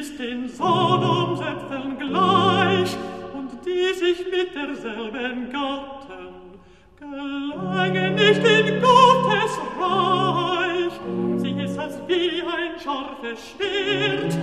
ist in Sodom selbsten gleich und die sich mit derselben Gatten gelangen nicht in Gottes Reich. Sie ist als wie ein scharfes Schwert,